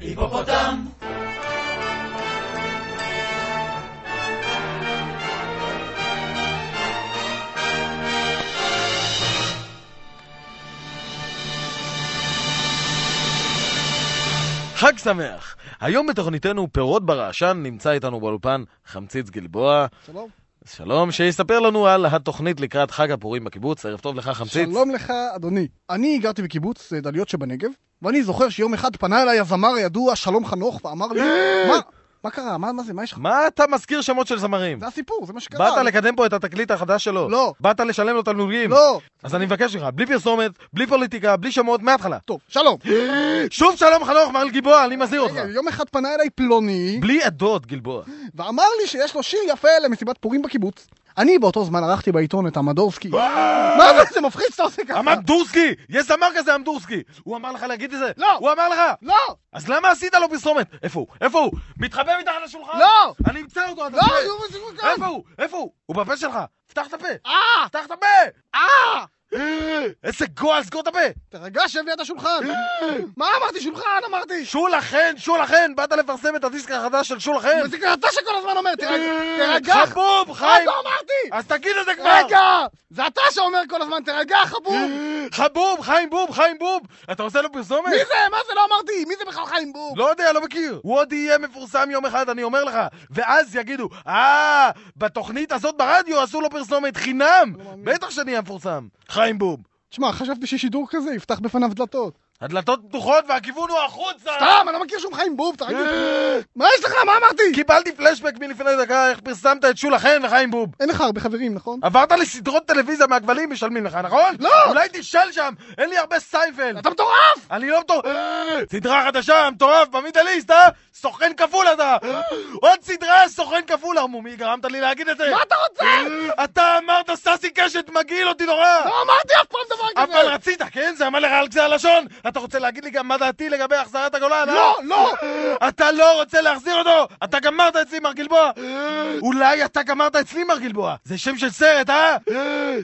היפופוטם! חג שמח! היום בתוכניתנו פירות ברעשן נמצא איתנו באולפן חמציץ גלבוע. שלום. שלום, שיספר לנו על התוכנית לקראת חג הפורים בקיבוץ. ערב טוב לך חמציץ. שלום לך, אדוני. אני גרתי בקיבוץ אה, דליות שבנגב, ואני זוכר שיום אחד פנה אליי הזמר הידוע שלום חנוך ואמר לי, מה? מה קרה? מה, מה זה? מה יש לך? מה אתה מזכיר שמות של זמרים? זה הסיפור, זה מה שקרה. באת לקדם פה את התקליט החדש שלו? לא. באת לשלם לו תמלוגים? לא. אז אני מבקש ממך, בלי פרסומת, בלי פוליטיקה, בלי שמות, מההתחלה. טוב, שלום. שוב שלום חנוך, מר גלבוע, אני מזהיר אותך. יום אחד פנה אליי פלוני, בלי עדות, גלבוע. ואמר לי שיש לו שיר יפה למסיבת פורים בקיבוץ. אני באותו זמן ערכתי בעיתון את המדורסקי. מה זה? זה מפחיד שאתה עושה ככה. המדורסקי! יש זמר כזה, המדורסקי! הוא אמר לך להגיד את זה? לא. הוא אמר לך? לא! אז למה עשית לו פרסומת? איפה הוא? איפה הוא? מתחבא מתחת לשולחן? לא! אני אמצא אותו, אתה לא. איפה הוא? איפה הוא? הוא בפה שלך! פתח את הפה! אה! פתח את הפה! אה! איזה גועל, סגור את הפה! תרגע, שב ליד השולחן. מה אמרתי? שולחן אמרתי. שולחן, שולחן! באת לפרסם את הדיסק החדש של שולחן! זה אתה שכל הזמן אומר, תירגע. תירגע. חבוב, חיים! לא אמרתי! אז תגיד את זה כבר! רגע! זה אתה שאומר כל הזמן, תירגע, חבוב! חבוב, חיים בוב, חיים בוב! אתה עושה לו פרסומת? מי זה? מה זה? לא אמרתי! מי זה בכלל חיים בוב? לא יודע, לא מכיר. הוא עוד יהיה מפורסם יום אחד, אני אומר לך. ואז יגידו, אה, בתוכנית הזאת ברדיו עשו לו פרסומת חינם. לא. בטח שנהיה מפורסם. חיים בוב. תשמע, חשבתי ששידור כזה יפתח בפניו דלתות. הדלתות פתוחות והכיוון הוא החוצה! סתם, אני לא מכיר שום חיים בוב, תגיד. מה יש לך? מה אמרתי? קיבלתי פלשבק מלפני דקה, איך פרסמת את שולה חן וחיים בוב. אין לך הרבה חברים, נכון? עברת לסדרות טלוויזיה מהכבלים, משלמים לך, נכון? לא! אולי תשאל שם, אין לי הרבה סיינפלד. אתה מטורף! אני לא מטורף. סדרה חדשה, מטורף, במידליסט, אה? סוכן כפול אתה! עוד סדרה, סוכן כפול. ערמומי, גרמת לי להגיד את זה. מה אתה רוצה? אתה אמרת ססי קשת, מגעיל אותי נורא! לא אמרתי אף פעם! אבל רצית, כן? זה אמר לך על קצה הלשון! אתה רוצה להגיד לי גם מה דעתי לגבי החזרת הגולן, אה? לא, לא! אתה לא רוצה להחזיר אותו! אתה גמרת אצלי, מר גלבוע! אולי אתה גמרת אצלי, מר גלבוע! זה שם של סרט, אה?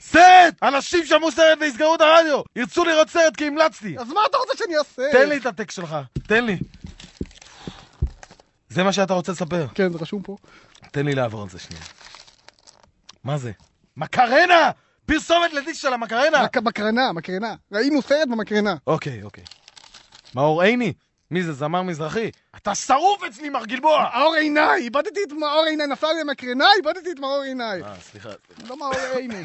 סרט! אנשים שמעו סרט ויסגרו את הרדיו! ירצו לראות סרט כי המלצתי! אז מה אתה רוצה שאני אעשה? תן לי את הטקסט שלך, תן לי. זה מה שאתה רוצה לספר. כן, זה רשום פה. תן לי לעבור על זה שנייה. מה זה? מקרנה! פרסומת לדיסק של המקרנה! מק- מקרנה, מקרנה. ראינו סרט במקרנה. אוקיי, אוקיי. מאור עיני? מי זה, זמר מזרחי? אתה שרוף אצלי, מר גלבוע! מאור עיניי! איבדתי את מאור עיניי, נפל לי המקרנה, איבדתי את מאור עיניי. אה, סליחה. לא מאור עיניי.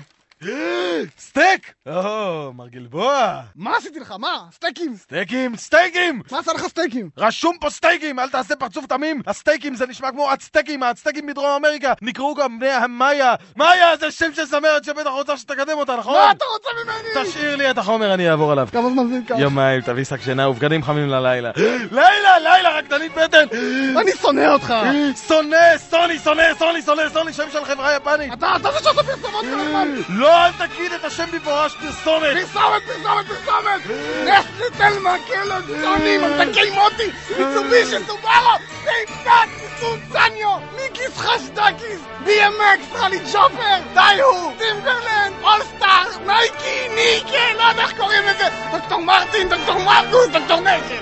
סטייק! או, מר גלבוע! מה עשיתי לך? מה? סטייקים! סטייקים, סטייקים! מה עשה לך סטייקים? רשום פה סטייקים, אל תעשה פרצוף תמים. הסטייקים זה נשמע כמו האצטקים, האצטקים מדרום אמריקה. נקראו גם בני המאיה. מאיה זה שם של זמרת שבטח רוצה שתקדם אותה, נכון? מה אתה רוצה ממני? תשאיר לי את החומר, אני אעבור עליו. כמה זמן זה ייקח? יומיים, תביא שק שינה ובגדים חמים ללילה. לילה, לילה, רקדנית בטן! אני שונא אותך! שונא, סוני, שונא, סוני, שונא, סוני, שם של חברה יפנית. אתה, אתה זה שעושה פרסומות כל הזמן! לא, אל תגיד את השם במפורש, פרסומת. פרסומת, פרסומת, פרסומת! נסטלי תלמה, קלוג, סוני, ממתקי מוטי, מיצובישי, סובארו, טיפקט, סוצניו, מיקיס חשדקיס, BMX, רלי ג'ופר, דייהו, טימברלנד, אולסטאר, נייקי, ניקה, לא יודע איך קוראים לזה, דוקטור מרטין, דוקטור מרגוס, דוקטור נקר,